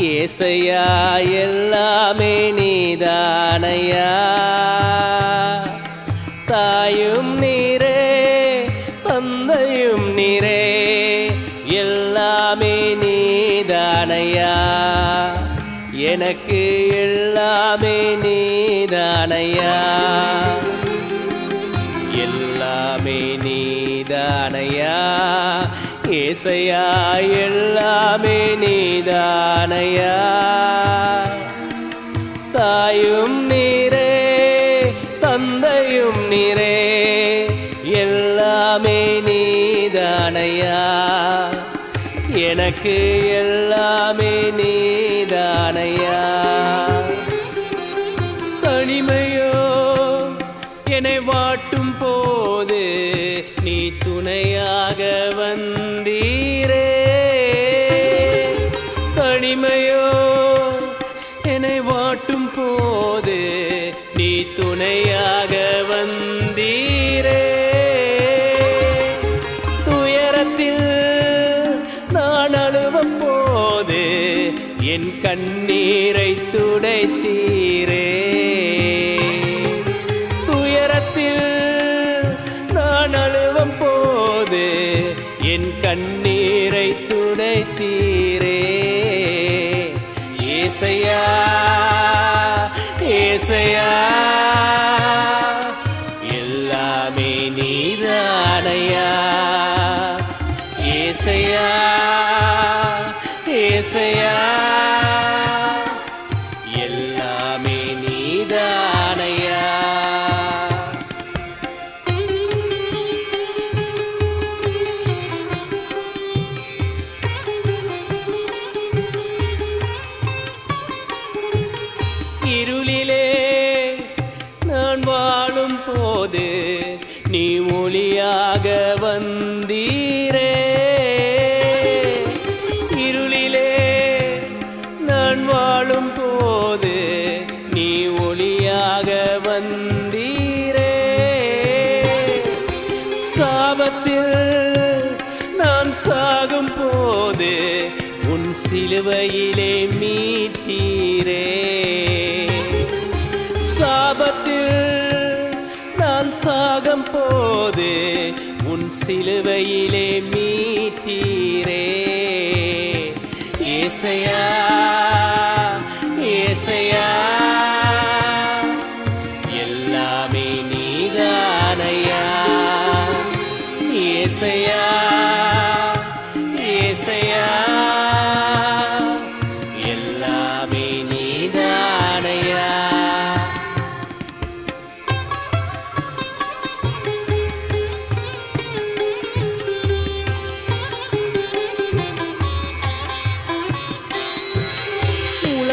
ஏசையா எல்லாமே நீதானையா. தாயும் நீரே தந்தையும் நீரே எல்லாமே நீதானையா. எனக்கு எல்லாமே நீதானையா. எல்லாமே நீதானையா? ஏசையா எல்லாமே நீதானையா? தாயும் நீரே தந்தையும் நீரே எல்லாமே நீதானையா? எனக்கு எல்லாமே நீதானையா? தனிமையோ என்னை வாட்டு நீ துணையாக வந்தீரே. தனிமையோ என்னை வாட்டும் போது நீ துணையாக வந்தீரே. துயரத்தில் நான் அழுவும் போது என் கண்ணீரை துடைத்தீரே. போது என் கண்ணீரை துடைத்தீரே. ஏசையா ஏசையா எல்லாமே நீதானையா. ஏசையா ஏசையா. போது நீ ஒளியாக வந்தீரே. இருளிலே நான் வாழும் போது நீ ஒளியாக வந்தீரே. சாபத்தில் நான் சாகும் போது உன் சிலுவையிலே மீட்டீரே. சாபத்தில் சாகும் போது உன் சிலுவையிலே மீட்டீரே. ஏசையா ஏசையா எல்லாமே நீதானையா. ஏசையா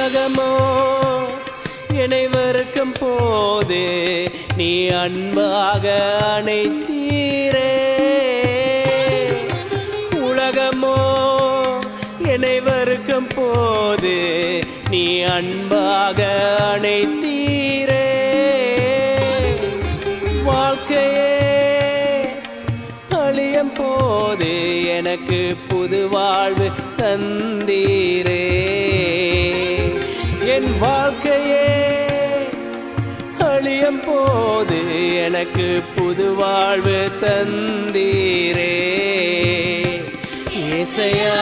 உலகமோ? என்னை வெறுக்கும் போது நீ அன்பாக அணைத்தீரே. உலகமோ? என்னை வெறுக்கும் போது நீ அன்பாக அணைத்தீரே. வாழ்க்கையே அழியும் போது எனக்கு புது வாழ்வு தந்தீரே. என் வாழ்க்கையே அழியும் போது எனக்கு புது வாழ்வு தந்தீரே. இசையா